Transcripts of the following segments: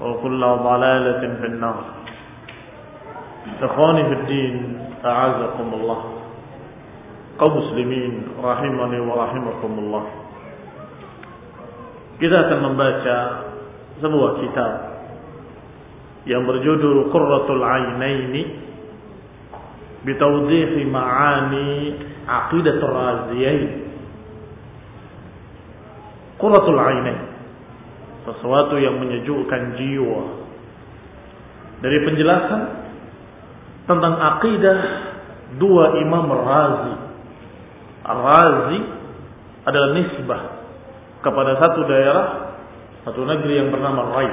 وكل ضلالة في النار. إخواني في الدين أعزكم الله. قوم مسلمين رحمني ورحمكم الله. إذا تم تنبأت سبوة كتاب يمرجد قرة العينين بتوضيح معاني عقيدة الرازيين قرة العينين sesuatu yang menyejukkan jiwa dari penjelasan tentang akidah dua imam razi Ar-Razi adalah nisbah kepada satu daerah, satu negeri yang bernama Rai.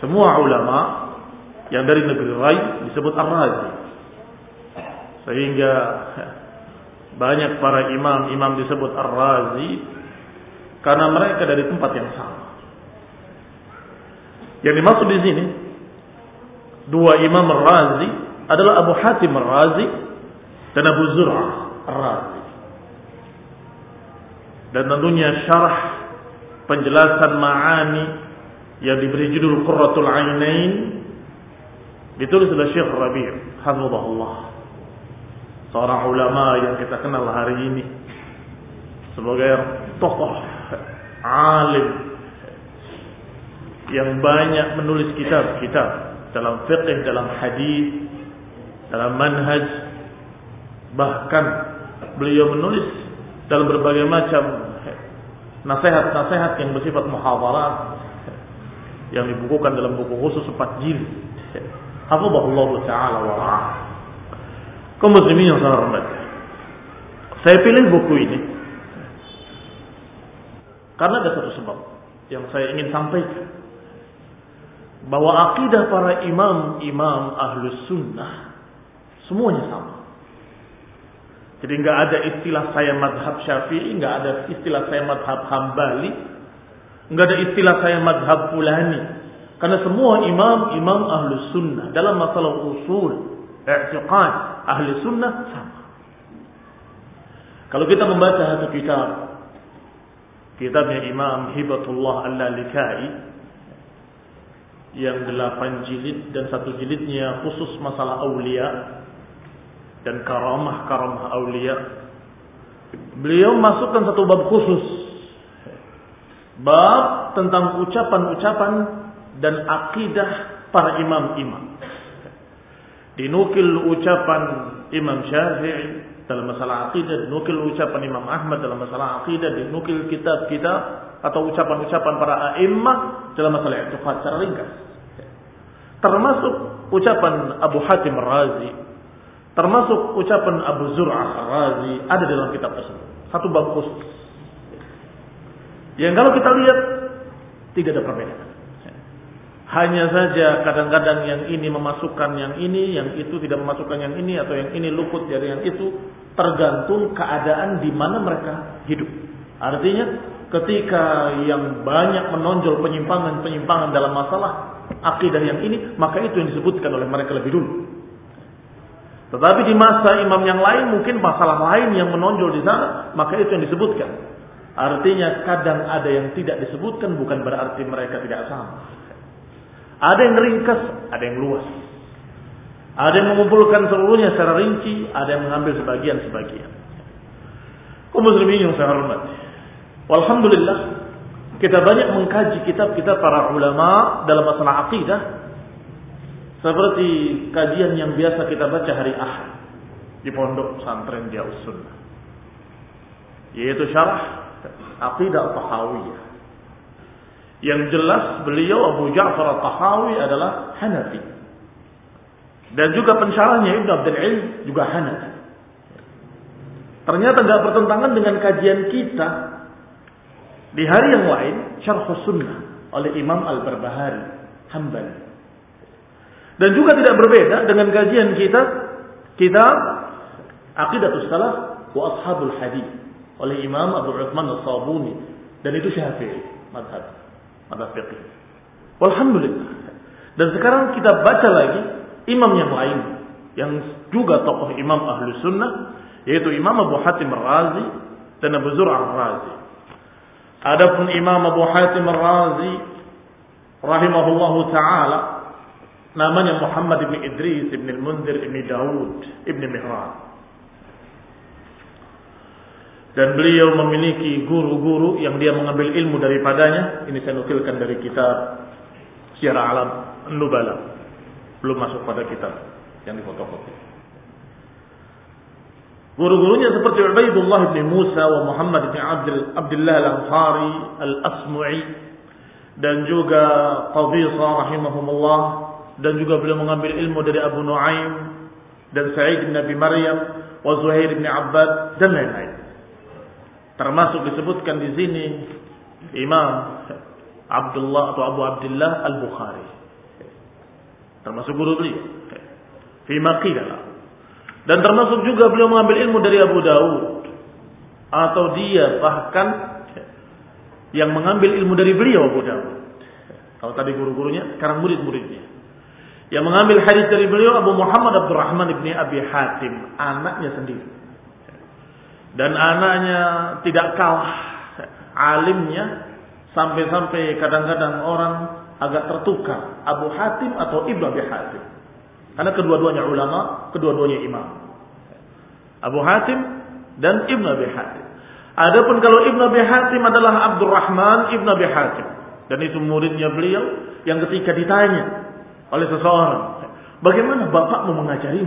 Semua ulama yang dari negeri Rai disebut Ar-Razi. Sehingga banyak para imam-imam disebut Ar-Razi karena mereka dari tempat yang sama. Yang dimaksud di sini dua imam Ar-Razi adalah Abu Hatim Ar-Razi dan Abu Zur'ah Ar-Razi dan tentunya syarah penjelasan ma'ani yang diberi judul Qurratul Ainain ditulis oleh Syekh Rabi' hafizahullah. Seorang ulama yang kita kenal hari ini sebagai tokoh alim yang banyak menulis kitab-kitab dalam fiqh, dalam hadis, dalam manhaj bahkan beliau menulis dalam berbagai macam nasihat-nasihat yang bersifat muhadarat yang dibukukan dalam buku khusus empat jilid. Hafizahullah taala wa. Kaum muslimin yang saya hormati. Saya pilih buku ini karena ada satu sebab yang saya ingin sampaikan bahwa akidah para imam-imam ahlus sunnah semuanya sama. Jadi nggak ada istilah saya madhab syafi'i, nggak ada istilah saya madhab hambali, nggak ada istilah saya madhab fulani. Karena semua imam-imam ahlu sunnah dalam masalah usul, i'tiqad, ahli sunnah sama. Kalau kita membaca satu kitab, kitabnya Imam Hibatullah Al-Lalikai, yang delapan jilid dan satu jilidnya khusus masalah aulia, dan karamah-karamah aulia. Beliau masukkan satu bab khusus. Bab tentang ucapan-ucapan dan akidah para imam-imam. Dinukil ucapan Imam Syafi'i dalam masalah akidah, dinukil ucapan Imam Ahmad dalam masalah akidah, dinukil kitab-kitab atau ucapan-ucapan para a'immah dalam masalah i'tiqad secara ringkas. Termasuk ucapan Abu Hatim Razi, termasuk ucapan Abu Zur'ah Razi ada dalam kitab tersebut. Satu bab khusus. Yang kalau kita lihat tidak ada perbedaan. Hanya saja kadang-kadang yang ini memasukkan yang ini, yang itu tidak memasukkan yang ini, atau yang ini luput dari yang itu, tergantung keadaan di mana mereka hidup. Artinya, ketika yang banyak menonjol penyimpangan-penyimpangan dalam masalah akidah yang ini, maka itu yang disebutkan oleh mereka lebih dulu. Tetapi di masa imam yang lain mungkin masalah lain yang menonjol di sana, maka itu yang disebutkan. Artinya kadang ada yang tidak disebutkan bukan berarti mereka tidak sama. Ada yang ringkas, ada yang luas. Ada yang mengumpulkan seluruhnya secara rinci, ada yang mengambil sebagian-sebagian. Kau muslimin yang saya hormati. Alhamdulillah, kita banyak mengkaji kitab-kitab para ulama dalam masalah akidah. Seperti kajian yang biasa kita baca hari Ahad di pondok pesantren dia Sunnah. Yaitu syarah Aqidah Tahawiyah. Yang jelas beliau Abu Ja'far al-Tahawi adalah Hanafi. Dan juga pensyarahnya Ibn Abdul Ilm juga Hanafi. Ternyata tidak bertentangan dengan kajian kita di hari yang lain Syarh Sunnah oleh Imam Al-Barbahari Hambali. Dan juga tidak berbeda dengan kajian kita kitab Aqidatus Salaf wa Ashabul Hadis oleh Imam Abu Uthman Al-Sabuni dan itu Syafi'i madhab mata fiqih. Walhamdulillah. Dan sekarang kita baca lagi imam yang lain yang juga tokoh imam ahlu sunnah yaitu Imam Abu Hatim Ar-Razi dan Abu Zur'ah Ar-Razi. Adapun Imam Abu Hatim Ar-Razi rahimahullahu taala namanya Muhammad bin Idris bin Al-Munzir bin Daud bin Mihran dan beliau memiliki guru-guru yang dia mengambil ilmu daripadanya. Ini saya nukilkan dari kitab Syiar Alam Nubala. Belum masuk pada kitab yang difotokopi. Guru-gurunya seperti Ubaidullah bin Musa wa Muhammad bin Abdul Abdullah Al-Ansari Al-Asmu'i dan juga Qadisa rahimahumullah dan juga beliau mengambil ilmu dari Abu Nuaim dan Sa'id bin Nabi Maryam wa Zuhair bin Abbad dan lain-lain. Termasuk disebutkan di sini Imam Abdullah atau Abu Abdullah Al-Bukhari. Termasuk guru beliau. Fi maqilah. Dan termasuk juga beliau mengambil ilmu dari Abu Daud. Atau dia bahkan yang mengambil ilmu dari beliau Abu Daud. Kalau tadi guru-gurunya, sekarang murid-muridnya. Yang mengambil hadis dari beliau Abu Muhammad Abdurrahman ibni Abi Hatim, anaknya sendiri dan anaknya tidak kalah alimnya sampai-sampai kadang-kadang orang agak tertukar Abu Hatim atau Ibnu Abi Hatim karena kedua-duanya ulama kedua-duanya imam Abu Hatim dan Ibnu Abi Hatim adapun kalau Ibnu Abi Hatim adalah Abdurrahman Ibnu Abi Hatim dan itu muridnya beliau yang ketika ditanya oleh seseorang bagaimana bapakmu mengajari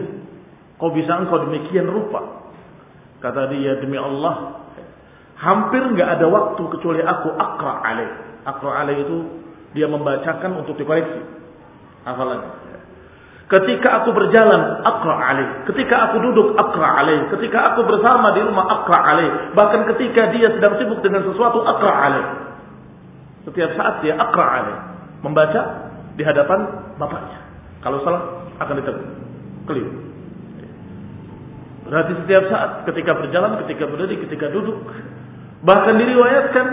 kau bisa engkau demikian rupa Kata dia demi Allah, hampir nggak ada waktu kecuali aku akra alaih. Akra alaih itu dia membacakan untuk dikoreksi. Hafalannya. Ketika aku berjalan akra alaih, ketika aku duduk akra alaih, ketika aku bersama di rumah akra alaih, bahkan ketika dia sedang sibuk dengan sesuatu akra alaih. Setiap saat dia akra alaih, membaca di hadapan bapaknya. Kalau salah akan ditegur. Keliru. Berarti setiap saat ketika berjalan, ketika berdiri, ketika duduk. Bahkan diriwayatkan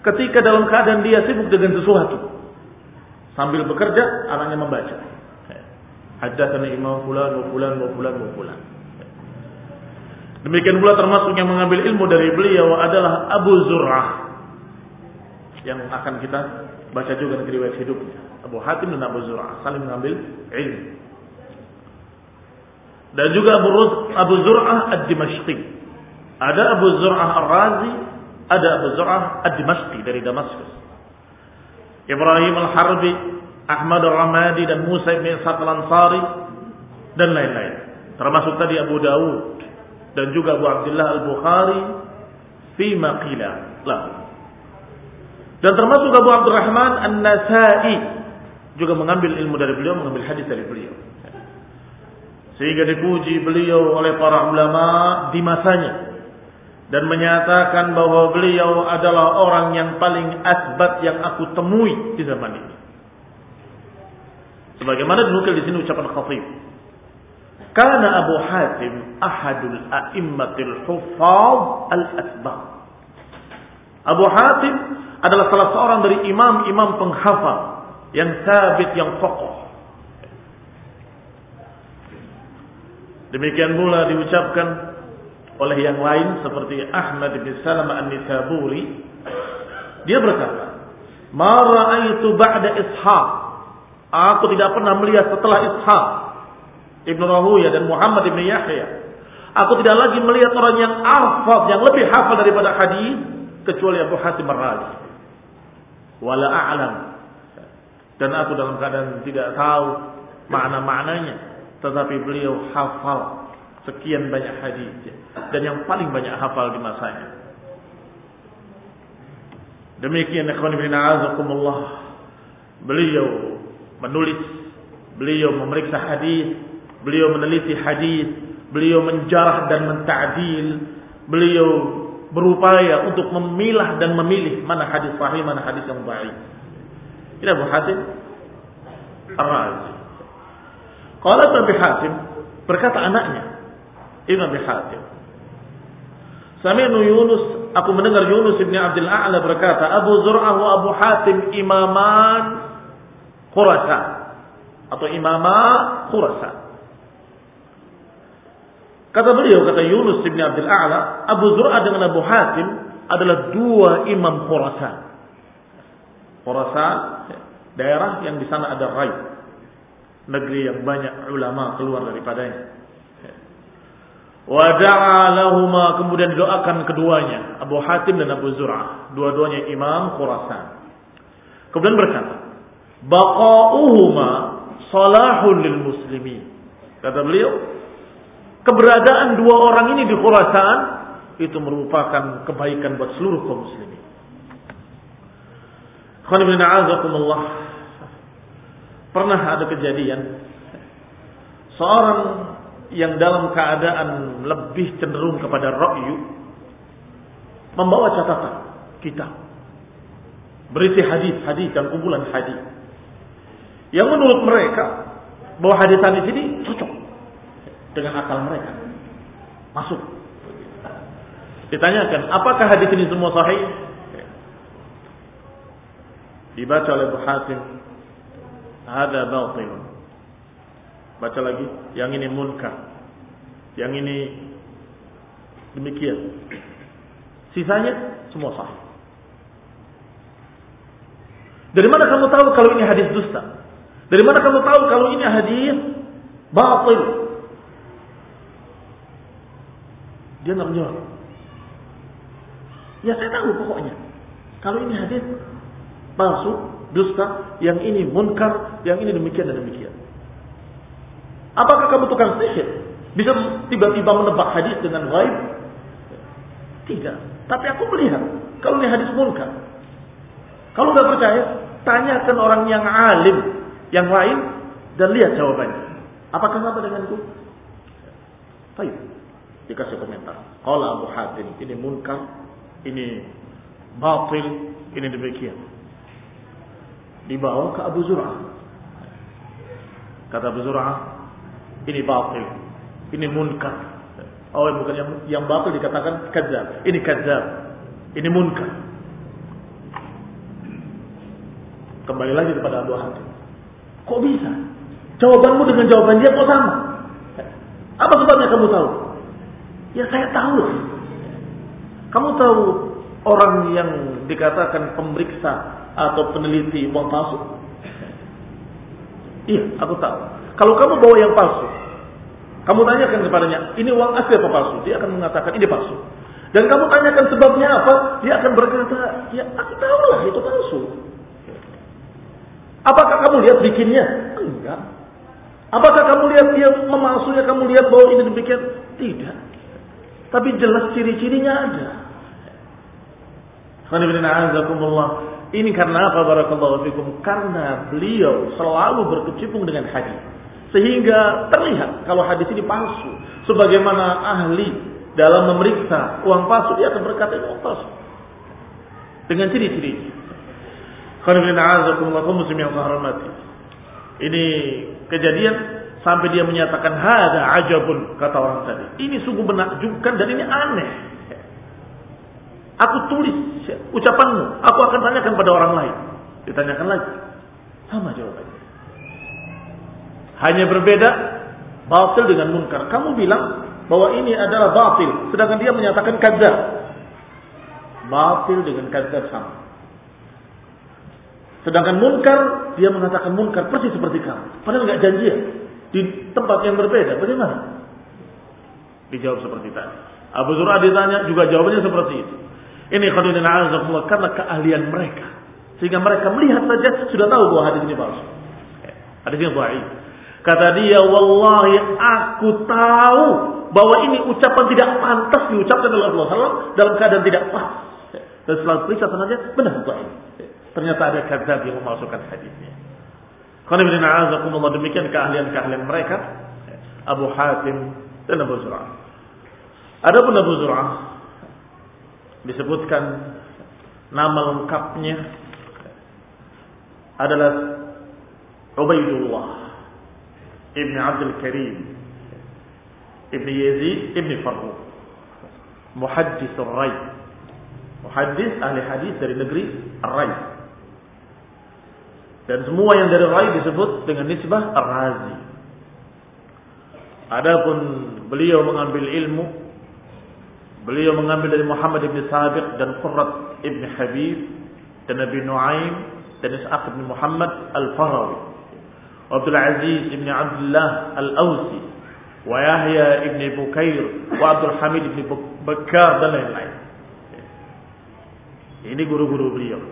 ketika dalam keadaan dia sibuk dengan sesuatu. Sambil bekerja, anaknya membaca. Haddatsana Imam fulan wa fulan wa fulan wa fulan. Demikian pula termasuk yang mengambil ilmu dari beliau adalah Abu Zur'ah. Yang akan kita baca juga dari riwayat hidupnya. Abu Hatim dan Abu Zur'ah saling mengambil ilmu. Dan juga Abu, Abu Zur'ah Ad-Dimashqi. Ada Abu Zur'ah Ar-Razi, ada Abu Zur'ah Ad-Dimashqi dari Damaskus. Ibrahim Al-Harbi, Ahmad Al-Ramadi dan Musa bin Ishaq Al-Ansari dan lain-lain. Termasuk tadi Abu Dawud dan juga Abu Abdullah Al-Bukhari fi qila lahu. Dan termasuk Abu Abdurrahman An-Nasai juga mengambil ilmu dari beliau, mengambil hadis dari beliau. Sehingga dipuji beliau oleh para ulama di masanya dan menyatakan bahwa beliau adalah orang yang paling asbat yang aku temui di zaman ini. Sebagaimana dinukil di sini ucapan Khatib. Karena Abu Hatim ahadul a'immatil huffaz al-asbab. Abu Hatim adalah salah seorang dari imam-imam penghafal yang sabit, yang kokoh. Demikian pula diucapkan oleh yang lain seperti Ahmad bin Salam An-Nisaburi. Dia berkata, "Ma ra'aitu ba'da Ishaq." Aku tidak pernah melihat setelah Ishaq Ibnu Rahuya dan Muhammad ibn Yahya. Aku tidak lagi melihat orang yang hafal, yang lebih hafal daripada hadis kecuali Abu Hatim Ar-Razi. Wala a'lam. Dan aku dalam keadaan tidak tahu makna-maknanya, tetapi beliau hafal sekian banyak hadis dan yang paling banyak hafal di masanya. Demikian ikhwan bin a'azakumullah. Beliau menulis, beliau memeriksa hadis, Beliau meneliti hadis, beliau menjarah dan mentadil, beliau berupaya untuk memilah dan memilih mana hadis sahih, mana hadis yang baik. Ini Abu Hatim Ar-Razi. Kalau Nabi Hatim berkata anaknya, Ibn Abi Hatim. Sami'nu Yunus, aku mendengar Yunus ibn Abdul A'la berkata, Abu Zur'ah wa Abu Hatim imaman Khurasan atau imama Khurasan. Kata beliau, kata Yunus bin Abdul A'la, Abu Zur'a dengan Abu Hatim adalah dua imam Khurasan. Khurasan, daerah yang di sana ada Rai. Negeri yang banyak ulama keluar daripadanya. Wada'a lahuma kemudian doakan keduanya, Abu Hatim dan Abu Zur'ah, dua-duanya imam Khurasan. Kemudian berkata, "Baqa'uhuma salahun lil muslimin." Kata beliau, keberadaan dua orang ini di Khurasan itu merupakan kebaikan buat seluruh kaum muslimin. Pernah ada kejadian seorang yang dalam keadaan lebih cenderung kepada ra'yu membawa catatan kita berisi hadis-hadis dan kumpulan hadis yang menurut mereka bahwa hadis hadis ini cocok dengan akal mereka. Masuk. Ditanyakan, apakah hadis ini semua sahih? Dibaca oleh Abu Hatim, ada batil. Baca lagi, yang ini munkar. Yang ini demikian. Sisanya semua sahih. Dari mana kamu tahu kalau ini hadis dusta? Dari mana kamu tahu kalau ini hadis batil? Dia nggak menjawab. Ya saya tahu pokoknya. Kalau ini hadis palsu, dusta, yang ini munkar, yang ini demikian dan demikian. Apakah kamu tukang sihir? Bisa tiba-tiba menebak hadis dengan gaib? Tidak. Tapi aku melihat kalau ini hadis munkar. Kalau nggak percaya, tanyakan orang yang alim yang lain dan lihat jawabannya. Apakah sama denganku? Baik dikasih komentar. Kalau Abu Hatim ini munkar, ini batil, ini demikian. Dibawa ke Abu Zur'ah. Kata Abu Zur'ah, ini batil, ini munkar. Oh bukan yang, yang batil dikatakan kadzab. Ini kadzab. Ini munkar. Kembali lagi kepada Abu Hatim. Kok bisa? Jawabanmu dengan jawaban dia kok sama? Apa sebabnya kamu tahu? Ya saya tahu. Kamu tahu orang yang dikatakan pemeriksa atau peneliti uang palsu? Iya, aku tahu. Kalau kamu bawa yang palsu, Kamu tanyakan kepadanya, ini uang asli apa palsu? Dia akan mengatakan ini palsu. Dan kamu tanyakan sebabnya apa? Dia akan berkata, ya aku tahu lah itu palsu. Apakah kamu lihat bikinnya? Enggak. Apakah kamu lihat dia memalsunya? Kamu lihat bahwa ini demikian? Tidak. Tapi jelas ciri-cirinya ada. Ini karena apa barakallahu fikum? Karena beliau selalu berkecimpung dengan hadis. Sehingga terlihat kalau hadis ini palsu. Sebagaimana ahli dalam memeriksa uang palsu, dia akan berkata uang palsu. Dengan ciri-ciri. Ini kejadian sampai dia menyatakan hada ajabun kata orang tadi. Ini sungguh menakjubkan dan ini aneh. Aku tulis ucapanmu, aku akan tanyakan pada orang lain. Ditanyakan lagi. Sama jawabannya. Hanya berbeda batil dengan munkar. Kamu bilang bahwa ini adalah batil, sedangkan dia menyatakan kadzab. Batil dengan kadzab sama. Sedangkan munkar, dia mengatakan munkar persis seperti kamu. Padahal nggak janjian. Di tempat yang berbeda. Bagaimana? Dijawab seperti tadi. Abu Zur'a ditanya juga jawabannya seperti itu. Ini khadidin azakumullah karena keahlian mereka. Sehingga mereka melihat saja sudah tahu bahwa hadis ini palsu. Hadis ini baik. Kata dia, Wallahi aku tahu bahwa ini ucapan tidak pantas diucapkan oleh Allah SAW dalam keadaan tidak pas. Dan setelah periksa saja benar baik. Ternyata ada kadzab yang memasukkan hadisnya. Karena demikian keahlian-keahlian mereka. Abu Hatim dan Abu Zur'ah. Ada pun Abu Zur'ah disebutkan nama lengkapnya adalah Ubaidullah Ibn Abdul Karim Ibn Yazid Ibn Farruq Muhaddis Ar-Ray Muhaddis ahli hadis dari negeri Ar-Ray dan semua yang dari Ray disebut dengan nisbah Ar-Razi Adapun beliau mengambil ilmu beliau mengambil dari Muhammad ibn Sabiq dan Qurrat ibn Habib dan Nabi Nuaim dan Ishaq ibn Muhammad al-Farawi Abdul Aziz ibn Abdullah Al-Awsi wa Yahya ibn Bukair wa Abdul Hamid ibn Bakar dan lain-lain. Ini guru-guru beliau.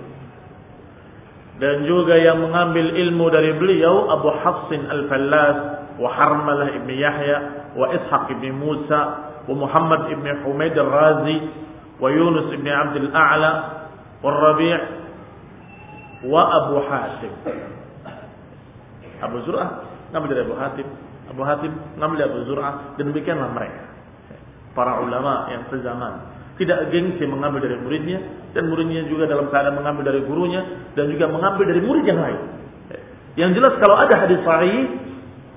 Dan juga yang mengambil ilmu dari beliau Abu Hafsin Al-Fallas wa Harmalah ibn Yahya wa Ishaq ibn Musa wa Muhammad ibn Humaid Al-Razi wa Yunus ibn Abdul A'la wa Rabi' wa Abu Hasim. Abu Zur'ah ngambil dari Abu Hatim. Abu Hatim ngambil dari Abu Zur'ah. Dan demikianlah mereka. Para ulama yang sezaman. Tidak gengsi mengambil dari muridnya. Dan muridnya juga dalam keadaan mengambil dari gurunya. Dan juga mengambil dari murid yang lain. Yang jelas kalau ada hadis sahih.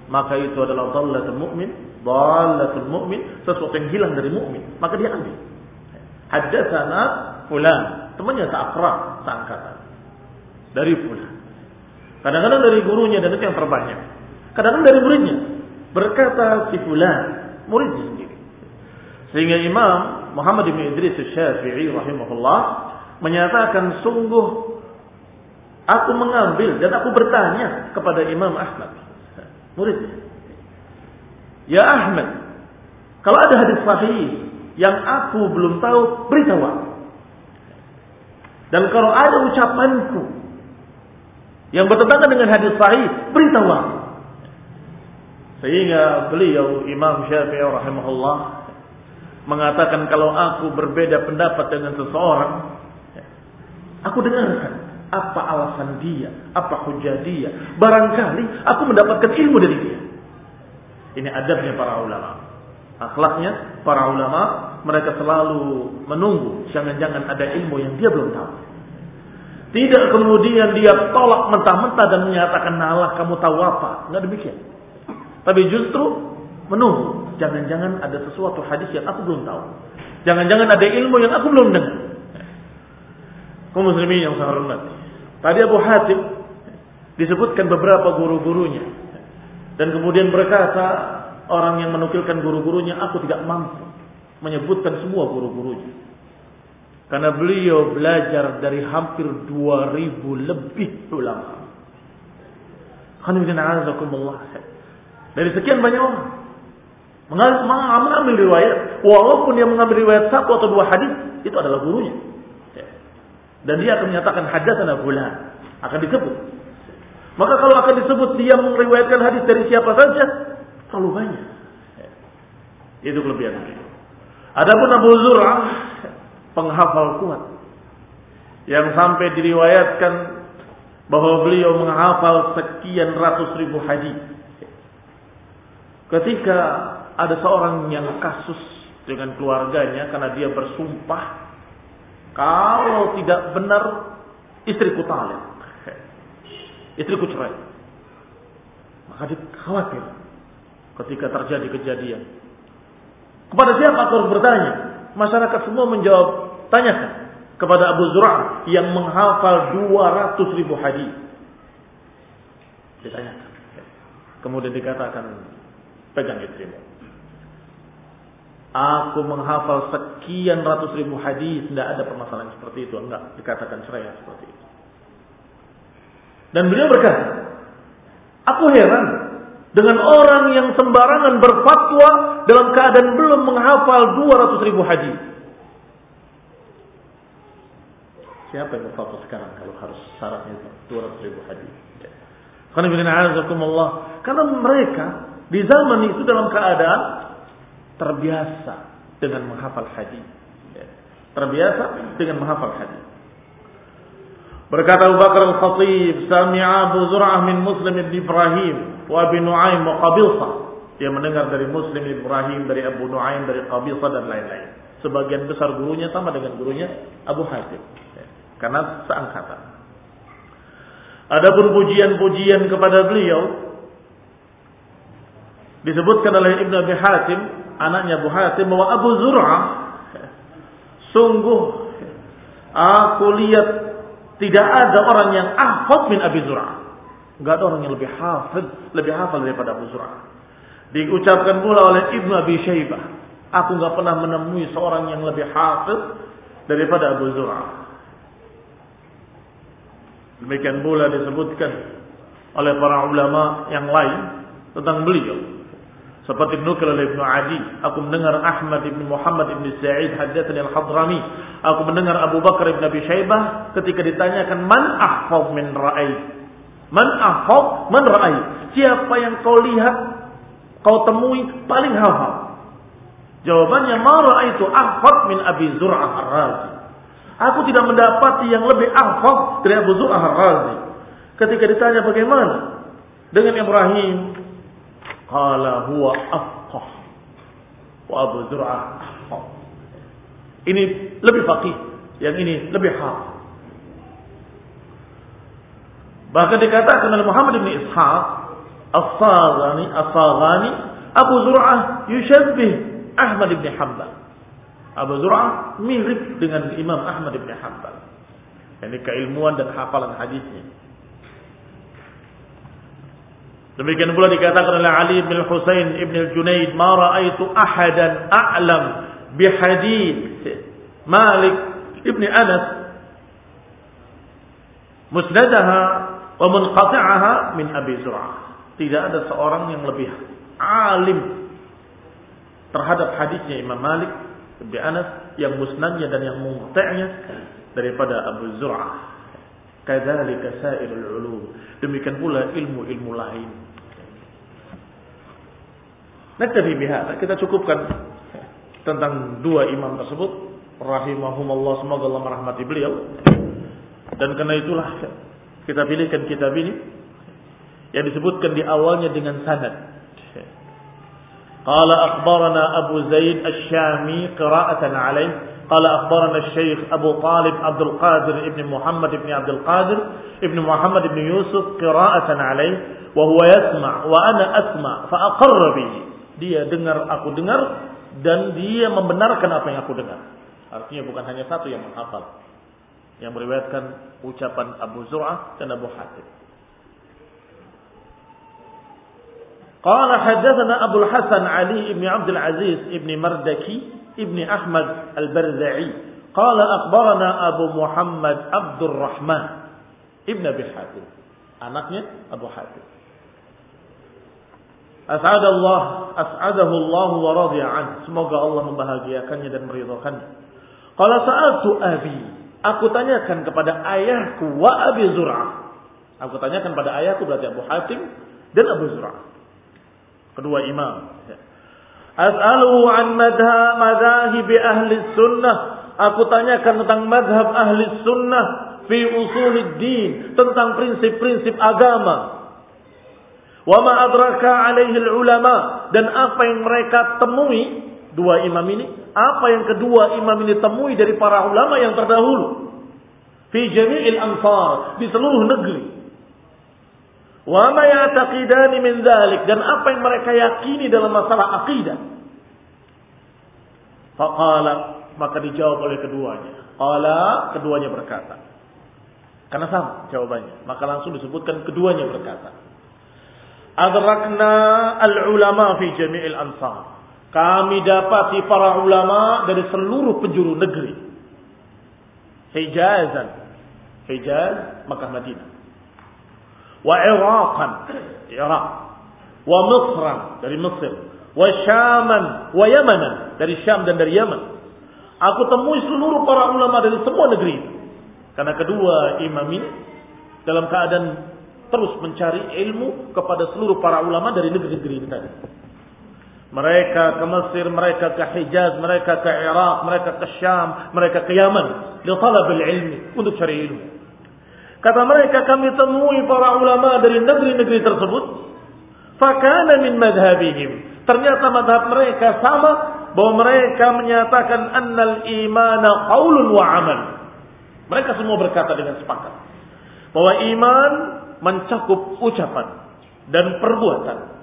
Maka itu adalah dhallatul mu'min. Dhallatul mu'min. Sesuatu yang hilang dari mu'min. Maka dia ambil. Haddatsana fulan. Temannya seakrab, seangkatan. Dari fulan. Kadang-kadang dari gurunya dan itu yang terbanyak. Kadang-kadang dari muridnya. Berkata si fulan, muridnya sendiri. Sehingga Imam Muhammad bin Idris Syafi'i rahimahullah menyatakan sungguh aku mengambil dan aku bertanya kepada Imam Ahmad, muridnya. Ya Ahmad, kalau ada hadis sahih yang aku belum tahu, beritahu aku. Dan kalau ada ucapanku yang bertentangan dengan hadis sahih, beritahu aku. Sehingga beliau Imam Syafi'i rahimahullah mengatakan kalau aku berbeda pendapat dengan seseorang, aku dengarkan apa alasan dia, apa hujah dia. Barangkali aku mendapatkan ilmu dari dia. Ini adabnya para ulama. Akhlaknya para ulama mereka selalu menunggu jangan-jangan ada ilmu yang dia belum tahu. Tidak kemudian dia tolak mentah-mentah dan menyatakan nalah kamu tahu apa. Enggak demikian. Tapi justru menunggu. Jangan-jangan ada sesuatu hadis yang aku belum tahu. Jangan-jangan ada ilmu yang aku belum dengar. Kau muslimin yang saya hormati. Tadi Abu Hatim disebutkan beberapa guru-gurunya. Dan kemudian berkata orang yang menukilkan guru-gurunya, aku tidak mampu menyebutkan semua guru-gurunya. Karena beliau belajar dari hampir 2000 lebih ulama. Dari sekian banyak orang. Mengambil riwayat. Walaupun dia mengambil riwayat satu atau dua hadis itu adalah gurunya. Dan dia akan menyatakan hadatsana fulan. Akan disebut. Maka kalau akan disebut dia meriwayatkan hadis dari siapa saja terlalu banyak. Itu kelebihan adapun Abu Zur'ah penghafal kuat. Yang sampai diriwayatkan bahwa beliau menghafal sekian ratus ribu hadis. Ketika ada seorang yang kasus dengan keluarganya karena dia bersumpah kalau tidak benar istriku talak. Istriku cerai. Maka dia khawatir ketika terjadi kejadian. Kepada siapa aku harus bertanya? Masyarakat semua menjawab, tanyakan kepada Abu Zur'ah yang menghafal 200 ribu hadis. Ditanyakan. Kemudian dikatakan, pegang istrimu. Aku menghafal sekian ratus ribu hadis, tidak ada permasalahan seperti itu, enggak dikatakan cerai seperti itu. Dan beliau berkata, aku heran dengan orang yang sembarangan berfatwa dalam keadaan belum menghafal dua ratus ribu hadis. Siapa yang berfatwa sekarang kalau harus syaratnya itu ratus ribu hadis? Karena mereka di zaman itu dalam keadaan terbiasa dengan menghafal hadis. Ya. Terbiasa dengan menghafal hadis. Berkata Abu Bakar Al-Khatib, Sami'a Abu Zur'ah min Muslim ibn Ibrahim wa Abi Nu'aim wa Qabilsa. Dia mendengar dari Muslim Ibrahim, dari Abu Nu'aim, dari Qabilsa dan lain-lain. Sebagian besar gurunya sama dengan gurunya Abu Hatim. Ya. Karena seangkatan. Adapun pujian-pujian kepada beliau disebutkan oleh Ibn Abi Hatim anaknya Abu Hatim bahwa Abu Zur'ah sungguh aku lihat tidak ada orang yang ahfad min Abi Zur'ah. Enggak ada orang yang lebih hafid, lebih hafal daripada Abu Zur'ah. Diucapkan pula oleh Ibnu Abi Syaibah, aku enggak pernah menemui seorang yang lebih hafid daripada Abu Zur'ah. Demikian pula disebutkan oleh para ulama yang lain tentang beliau. Seperti nukil oleh Ibnu Adi, aku mendengar Ahmad ibn Muhammad ibn Sa'id hadatsani al-Hadrami. Aku mendengar Abu Bakar ibn Abi Syaibah ketika ditanyakan man ahfaz min ra'ai. Man ahfaz man ra'ai. Siapa yang kau lihat, kau temui paling hafal? Jawabannya ma ra'aitu ahfaz min Abi Zur'ah ar-Razi. Aku tidak mendapati yang lebih ahfaz dari Abu Zur'ah ar-Razi. Ketika ditanya bagaimana dengan Ibrahim Qala huwa afqah. Wa Abu Zur'ah afqah. Ini lebih faqih. Yang ini lebih hafal. Bahkan dikatakan oleh Muhammad bin Ishaq As-Saghani Abu Zur'ah yushabbih Ahmad bin Hanbal. Abu Zur'ah mirip dengan Imam Ahmad bin Hanbal. Ini keilmuan dan hafalan hadisnya. Demikian pula dikatakan oleh Ali bin Husain ibn al-Junaid, "Ma ra'aitu ahadan a'lam bi hadith Malik ibn Anas musnadaha wa munqati'aha min Abi Zur'ah." Tidak ada seorang yang lebih alim terhadap hadisnya Imam Malik ibn Anas yang musnadnya dan yang munqati'nya daripada Abu Zur'ah. Kadzalika sairul ulum. Demikian pula ilmu-ilmu lain. Naktafi bihada. Kita cukupkan tentang dua imam tersebut Rahimahumullah. semoga Allah merahmati beliau. Dan karena itulah kita pilihkan kitab ini yang disebutkan di awalnya dengan sanad. Qala akhbarana Abu Zaid al-Syami qira'atan 'alaih. Qala akhbarana Syekh Abu Talib Abdul Qadir ibn Muhammad ibn Abdul Qadir ibn Muhammad ibn Yusuf qira'atan 'alaih wa huwa yasma' wa ana asma' Dia dengar aku dengar dan dia membenarkan apa yang aku dengar. Artinya bukan hanya satu yang menghafal. Yang meriwayatkan ucapan Abu Zur'ah dan Abu Hatib. Qala hadzana Abu Hasan Ali ibn Abdul Aziz ibn Mardaki ibn Ahmad Al-Barza'i. Qala akhbarana Abu Muhammad Abdul Rahman ibn Abi Hatim. Anaknya Abu Hatim. As'adallah, as'adahu Allah wa radhiya. Semoga Allah membahagiakannya dan meridhokannya. Qala sa'altu abi. Aku tanyakan kepada ayahku wa Abi Zur'ah. Aku tanyakan pada ayahku berarti Abu Hatim dan Abu Zur'ah. Kedua imam. As'aluhu an madha madhahibi ahli sunnah. Aku tanyakan tentang madhab ahli sunnah fi usuluddin. Tentang prinsip-prinsip agama. Wa ma adraka alaihi ulama. Dan apa yang mereka temui. Dua imam ini apa yang kedua imam ini temui dari para ulama yang terdahulu. Fi jami'il ansar. Di seluruh negeri. Wa ya'taqidani min dhalik. Dan apa yang mereka yakini dalam masalah akidah. Faqala. Maka dijawab oleh keduanya. Qala. Keduanya berkata. Karena sama jawabannya. Maka langsung disebutkan keduanya berkata. Adrakna al-ulama fi jami'il ansar. Kami dapati para ulama dari seluruh penjuru negeri. Hijazan. Hijaz, Makkah Madinah. Wa Iraqan. Iraq. Wa Misran. Dari Mesir. Wa Syaman. Wa Yamanan. Dari Syam dan dari Yaman. Aku temui seluruh para ulama dari semua negeri. Karena kedua imam ini dalam keadaan terus mencari ilmu kepada seluruh para ulama dari negeri-negeri tadi. Mereka ke Mesir, mereka ke Hijaz, mereka ke Irak, mereka ke Syam, mereka ke Yaman. Litalab ilmi, untuk cari ilmu. Kata mereka kami temui para ulama dari negeri-negeri tersebut. Fakana min madhabihim. Ternyata madhab mereka sama. Bahwa mereka menyatakan annal imana qaulun wa amal. Mereka semua berkata dengan sepakat. Bahwa iman mencakup ucapan dan perbuatan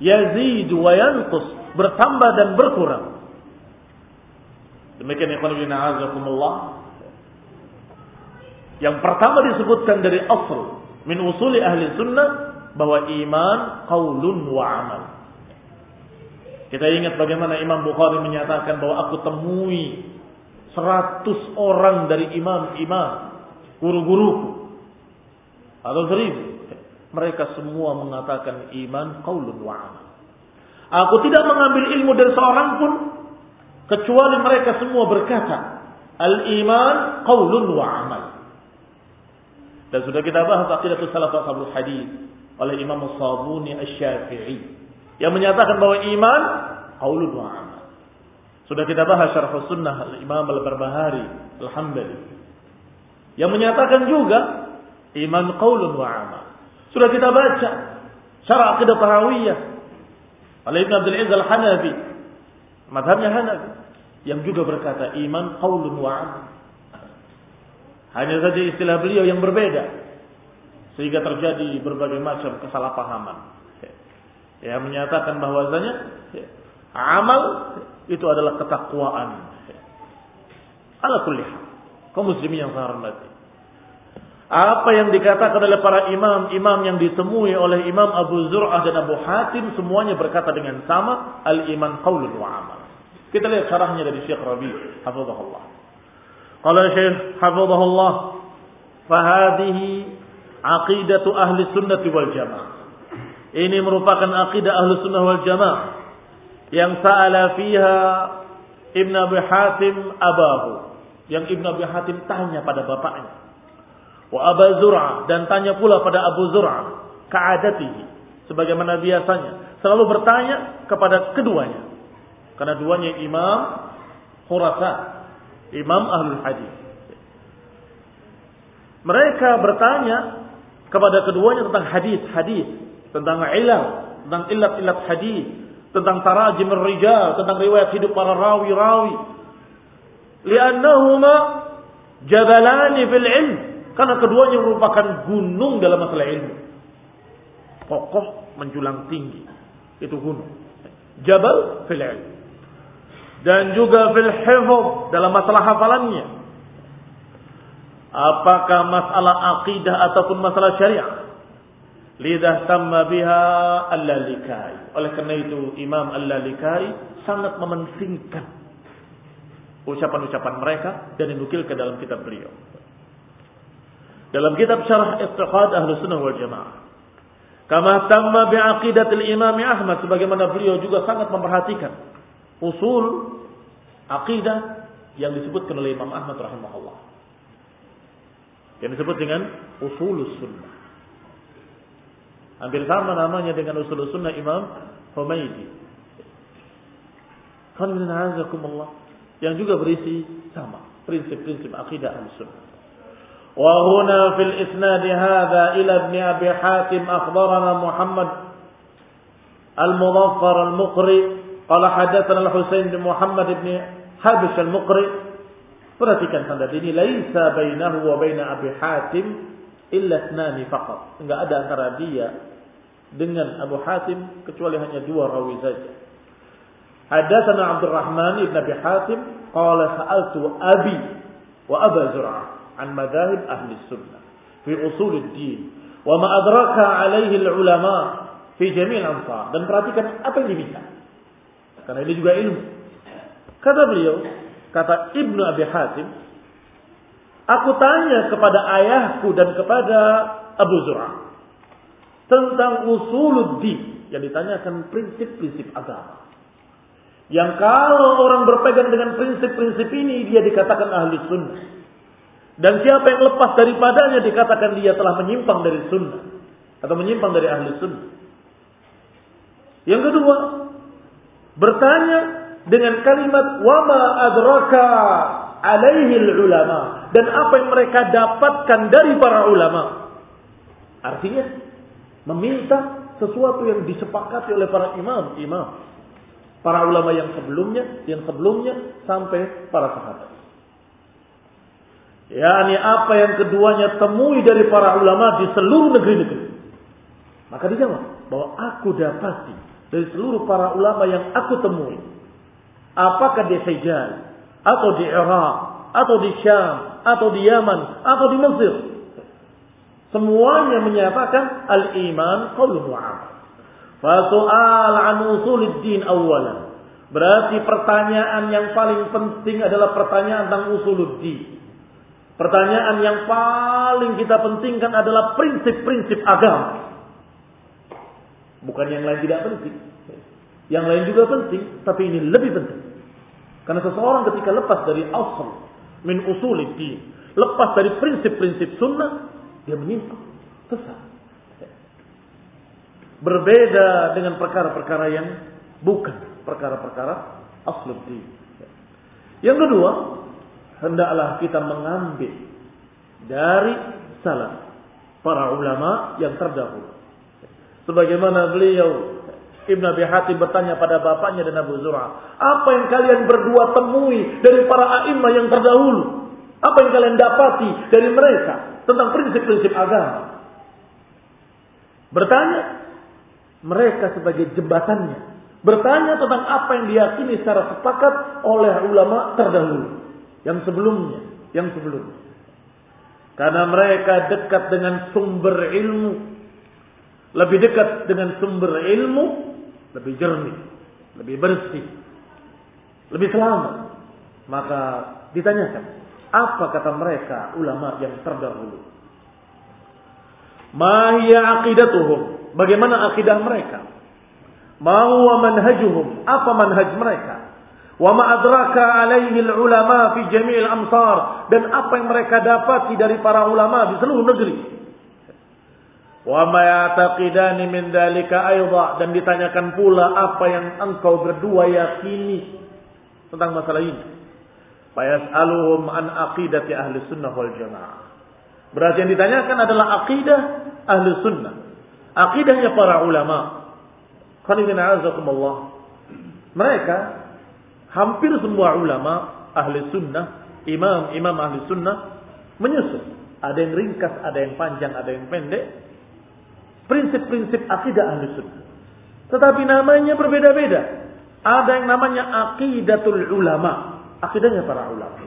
yazidu wa yanqus, bertambah dan berkurang. Demikian bin a'azakumullah. Yang pertama disebutkan dari asal min usuli ahli sunnah bahwa iman qaulun wa amal. Kita ingat bagaimana Imam Bukhari menyatakan bahwa aku temui seratus orang dari imam-imam, guru-guruku. Atau seribu. Mereka semua mengatakan iman qaulun wa amal. Aku tidak mengambil ilmu dari seorang pun kecuali mereka semua berkata al-iman qaulun wa amal. Dan sudah kita bahas akidah salaf ashabul hadis oleh Imam Sabuni Asy-Syafi'i yang menyatakan bahwa iman qaulun wa amal. Sudah kita bahas syarh sunnah Imam Al-Barbahari Al-Hambali yang menyatakan juga iman qaulun wa amal. Sudah kita baca syarah akidah tahawiyah oleh Ibn Abdul Aziz Al-Hanafi. Madhabnya Hanafi. Yang juga berkata iman qaulun wa amal. Hanya saja istilah beliau yang berbeda. Sehingga terjadi berbagai macam kesalahpahaman. Ya, menyatakan bahwasanya amal itu adalah ketakwaan. Ala kulli Kau muslimin yang saya hormati. Apa yang dikatakan oleh para imam-imam yang ditemui oleh Imam Abu Zur'ah dan Abu Hatim semuanya berkata dengan sama al-iman qaulun wa amal. Kita lihat syarahnya dari Syekh Rabi hafizahullah. Qala Syekh hafizahullah fahadhihi aqidatu ahli sunnah wal jamaah. Ini merupakan akidah ahli sunnah wal jamaah yang sa'ala fiha Ibn Abi Hatim abahu. Yang Ibn Abi Hatim tanya pada bapaknya. Wa Zur'a. Dan tanya pula pada Abu Zur'a ka'adatihi. Sebagaimana biasanya selalu bertanya kepada keduanya. Karena duanya imam khurasa imam ahlul hadis. Mereka bertanya kepada keduanya tentang hadis-hadis tentang ilal tentang ilat-ilat hadis. Tentang tarajim rijal tentang riwayat hidup para rawi-rawi. Li'annahuma jabalani fil ilm karena keduanya merupakan gunung dalam masalah ilmu. Kokoh menjulang tinggi. Itu gunung. Jabal fil. Dan juga fil dalam masalah hafalannya. Apakah masalah akidah ataupun masalah syariah. Lidah tamma biha al-lalikai. Oleh karena itu Imam al-lalikai sangat mementingkan ucapan-ucapan mereka dan dinukilkan dalam kitab beliau. Dalam kitab syarah Iqtiqad Ahlu Sunnah wal Jamaah. Kama tamma bi'aqidatil Imam Ahmad sebagaimana beliau juga sangat memperhatikan usul akidah yang disebutkan oleh Imam Ahmad rahimahullah. Yang disebut dengan usulus sunnah. Hampir sama namanya dengan usulus sunnah Imam Humaydi. Yang juga berisi sama prinsip-prinsip akidah al-sunnah. وهنا في الإسناد هذا إلى ابن أبي حاتم أخبرنا محمد المظفر المقري. قال حدثنا الحسين بن محمد بن حبش المقري. فرتك الحمدين ليس بينه وبين أبي حاتم إلا اثنان فقط. إنه أدى أرادية dengan ابو حاتم kecuali hanya dua rawi saja. Hadatsana Abdurrahman ibn Abi Hatim qala sa'altu Abi wa Aba Zur'ah. عن مذاهب أهل السنة في أصول الدين وما أدرك عليه العلماء في جميع jami' dan perhatikan apa yang diminta. Karena ini juga ilmu. Kata beliau kata Ibnu Abi Hatim aku tanya kepada ayahku dan kepada Abu Zur'ah tentang usuluddin yang ditanyakan prinsip-prinsip agama. Yang kalau orang berpegang dengan prinsip-prinsip ini dia dikatakan ahli sunnah dan siapa yang lepas daripadanya dikatakan dia telah menyimpang dari sunnah. Atau menyimpang dari ahli sunnah. Yang kedua, bertanya dengan kalimat wama adraka alaihi ulama dan apa yang mereka dapatkan dari para ulama. Artinya meminta sesuatu yang disepakati oleh para imam-imam. Para ulama yang sebelumnya, yang sebelumnya sampai para sahabat yakni apa yang keduanya temui dari para ulama di seluruh negeri-negeri. Maka dijawab bahwa aku dapati dari seluruh para ulama yang aku temui. Apakah di Hijaz, atau di Iraq, atau di Syam, atau di Yaman, atau di Mesir. Semuanya menyatakan al-iman qaulun wa. Fasu'al an usuluddin awalan. Berarti pertanyaan yang paling penting adalah pertanyaan tentang usuluddin Pertanyaan yang paling kita pentingkan adalah prinsip-prinsip agama. Bukan yang lain tidak penting. Yang lain juga penting, tapi ini lebih penting. Karena seseorang ketika lepas dari asal min usulid lepas dari prinsip-prinsip sunnah, dia menyimpang, sesat. Berbeda dengan perkara-perkara yang bukan perkara-perkara aslul Yang kedua, hendaklah kita mengambil dari salaf para ulama yang terdahulu. Sebagaimana beliau Ibn Abi Hatim bertanya pada bapaknya dan Abu Zur'a, apa yang kalian berdua temui dari para a'imah yang terdahulu? Apa yang kalian dapati dari mereka tentang prinsip-prinsip agama? Bertanya mereka sebagai jembatannya. Bertanya tentang apa yang diyakini secara sepakat oleh ulama terdahulu yang sebelumnya, yang sebelumnya. Karena mereka dekat dengan sumber ilmu, lebih dekat dengan sumber ilmu, lebih jernih, lebih bersih, lebih selamat. Maka ditanyakan, apa kata mereka ulama yang terdahulu? Mahia aqidatuhum? Bagaimana akidah mereka? Ma manhajuhum? Apa manhaj mereka? Wa adraka alaihi ulama fi jami'il amsar dan apa yang mereka dapati dari para ulama di seluruh negeri. Wa ma ya'taqidani min dalika aidha dan ditanyakan pula apa yang engkau berdua yakini tentang masalah ini. Fayas'aluhum an aqidati ahli sunnah wal jamaah. Berarti yang ditanyakan adalah akidah ahli sunnah. Akidahnya para ulama. Mereka hampir semua ulama ahli sunnah, imam-imam ahli sunnah menyusun. Ada yang ringkas, ada yang panjang, ada yang pendek. Prinsip-prinsip akidah ahli sunnah. Tetapi namanya berbeda-beda. Ada yang namanya aqidatul ulama. Akidahnya para ulama.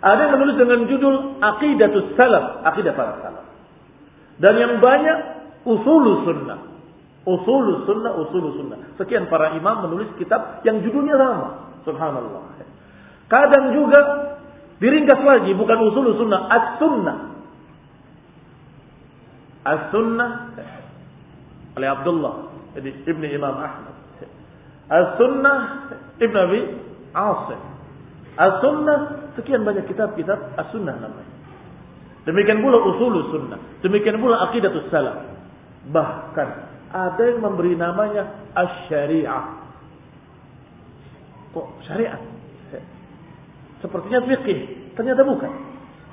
Ada yang menulis dengan judul aqidatul salaf. Akidah para salaf. Dan yang banyak usul sunnah. Usul sunnah, usul sunnah. Sekian para imam menulis kitab yang judulnya sama. Subhanallah. Kadang juga diringkas lagi, bukan usul sunnah, as-sunnah. As-sunnah oleh Abdullah jadi Ibni Imam Ahmad. As-Sunnah Ibn Abi Asim. As-Sunnah sekian banyak kitab-kitab As-Sunnah namanya. Demikian pula usul sunnah. Demikian pula aqidatus salaf. Bahkan ada yang memberi namanya as-syariah. Kok syariat? Sepertinya fikih. Ternyata bukan.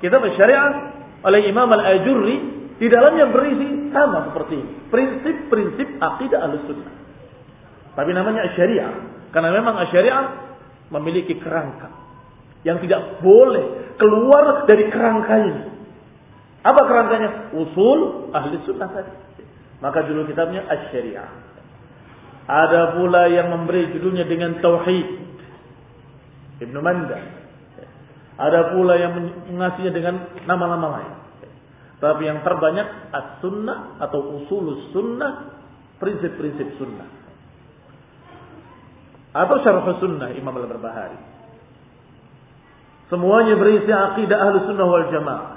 Kitab syariah oleh Imam Al-Ajurri di dalamnya berisi sama seperti. Prinsip-prinsip akidah al-sunnah. Tapi namanya syariah. Karena memang syariah memiliki kerangka. Yang tidak boleh keluar dari kerangka ini. Apa kerangkanya? Usul ahli sunnah tadi. Maka judul kitabnya Asy-Syariah. Ada pula yang memberi judulnya dengan Tauhid. Ibnu Manda. Ada pula yang mengasihnya dengan nama-nama lain. Tapi yang terbanyak As-Sunnah atau Usul Sunnah. Prinsip-prinsip Sunnah. Atau Syarah Sunnah Imam Al-Barbahari. Semuanya berisi akidah ahli sunnah wal jamaah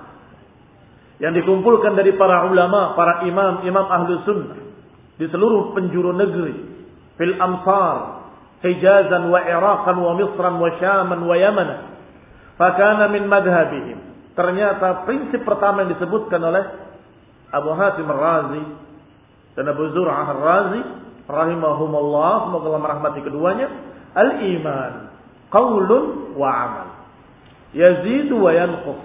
yang dikumpulkan dari para ulama, para imam, imam ahlu sunnah di seluruh penjuru negeri, fil amsar, Hijazan wa Iraqan wa Misran wa Syaman wa Yaman. Fakana min madhabihim. Ternyata prinsip pertama yang disebutkan oleh Abu Hatim Ar-Razi dan Abu Zur'ah Ar-Razi rahimahumullah, semoga Allah merahmati keduanya, al-iman qaulun wa amal. Yazidu wa yanqus.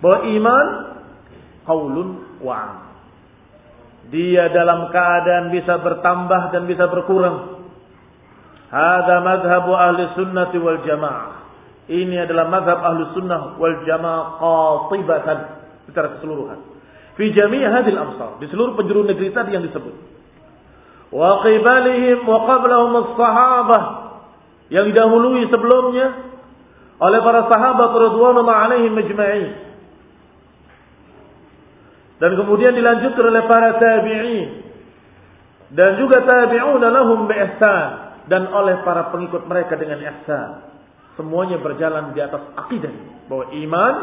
Bahwa iman qaulun wa Dia dalam keadaan bisa bertambah dan bisa berkurang. Hada madhabu ahli sunnati wal jamaah. Ini adalah madhab ahli sunnah wal jamaah qatibatan. Secara keseluruhan. Fi jami' hadil amsar. Di seluruh penjuru negeri tadi yang disebut. Wa qibalihim wa qablahum as-sahabah. Yang didahului sebelumnya oleh para sahabat radhiyallahu alaihim majma'in dan kemudian dilanjutkan oleh para tabi'in dan juga tabi'un lahum bi ihsan dan oleh para pengikut mereka dengan ihsan. Semuanya berjalan di atas akidah bahwa iman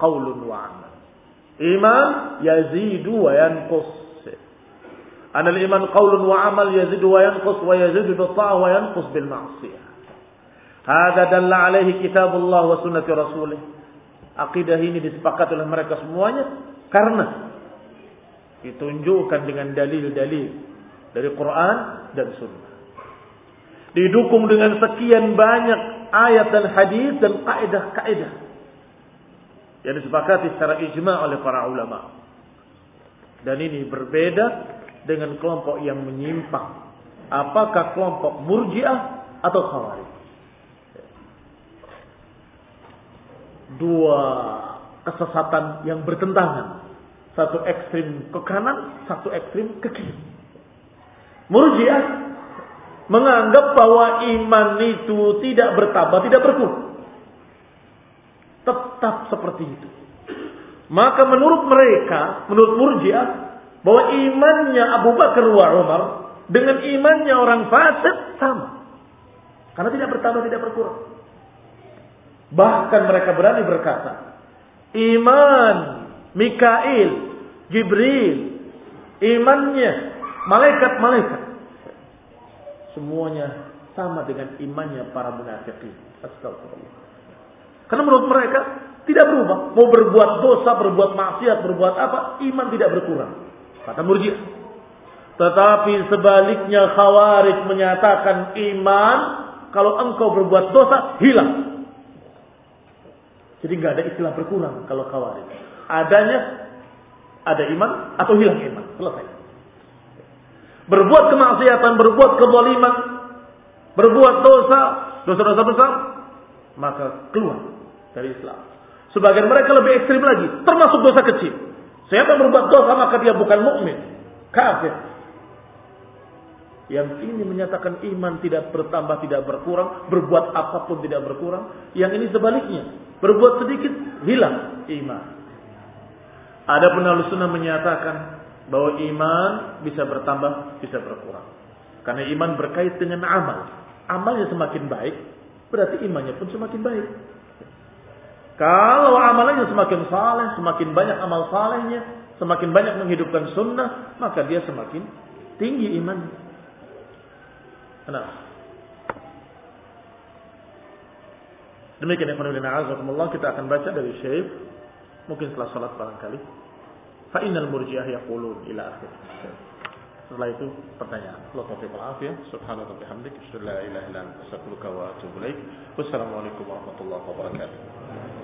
qaulun wa amal. Iman yazidu wa yanqus. Anal iman qaulun wa amal yazidu wa yanqus wa yazidu bil ta'ah wa yanqus bil ma'siyah. Hada dalla alaihi kitabullah wa sunnati rasulih. Akidah ini disepakati oleh mereka semuanya karena ditunjukkan dengan dalil-dalil dari Quran dan Sunnah. Didukung dengan sekian banyak ayat dan hadis dan kaidah-kaidah yang disepakati secara ijma oleh para ulama. Dan ini berbeda dengan kelompok yang menyimpang. Apakah kelompok murjiah atau khawarij? Dua kesesatan yang bertentangan. Satu ekstrim ke kanan, satu ekstrim ke kiri. Murjiah menganggap bahwa iman itu tidak bertambah, tidak berkurang. Tetap seperti itu. Maka menurut mereka, menurut Murjiah, bahwa imannya Abu Bakar wa Umar dengan imannya orang fasik sama. Karena tidak bertambah, tidak berkurang. Bahkan mereka berani berkata, iman Mikail, Jibril, imannya malaikat-malaikat. Semuanya sama dengan imannya para munafikin. Astagfirullah. Karena menurut mereka tidak berubah. Mau berbuat dosa, berbuat maksiat, berbuat apa, iman tidak berkurang. Kata murjia. Tetapi sebaliknya khawarij menyatakan iman kalau engkau berbuat dosa hilang. Jadi nggak ada istilah berkurang kalau khawarij. Adanya ada iman atau hilang iman. Selesai. Berbuat kemaksiatan, berbuat kezaliman, berbuat dosa, dosa-dosa besar, maka keluar dari Islam. Sebagian mereka lebih ekstrim lagi, termasuk dosa kecil. Siapa yang berbuat dosa maka dia bukan mukmin, kafir. Yang ini menyatakan iman tidak bertambah, tidak berkurang, berbuat apa pun tidak berkurang. Yang ini sebaliknya, berbuat sedikit hilang iman. Ada penulis sunnah menyatakan bahwa iman bisa bertambah, bisa berkurang. Karena iman berkait dengan amal. Amalnya semakin baik, berarti imannya pun semakin baik. Kalau amalnya semakin saleh, semakin banyak amal salehnya, semakin banyak menghidupkan sunnah, maka dia semakin tinggi iman. Kenapa? Demikian yang kita akan baca dari Syekh mungkin setelah salat barangkali. Fa innal murji'ah yaqulun ila akhir. Setelah itu pertanyaan. Allah taufiq wal afiyah. Subhanallah bihamdik. Ilaik. Wassalamualaikum warahmatullahi wabarakatuh.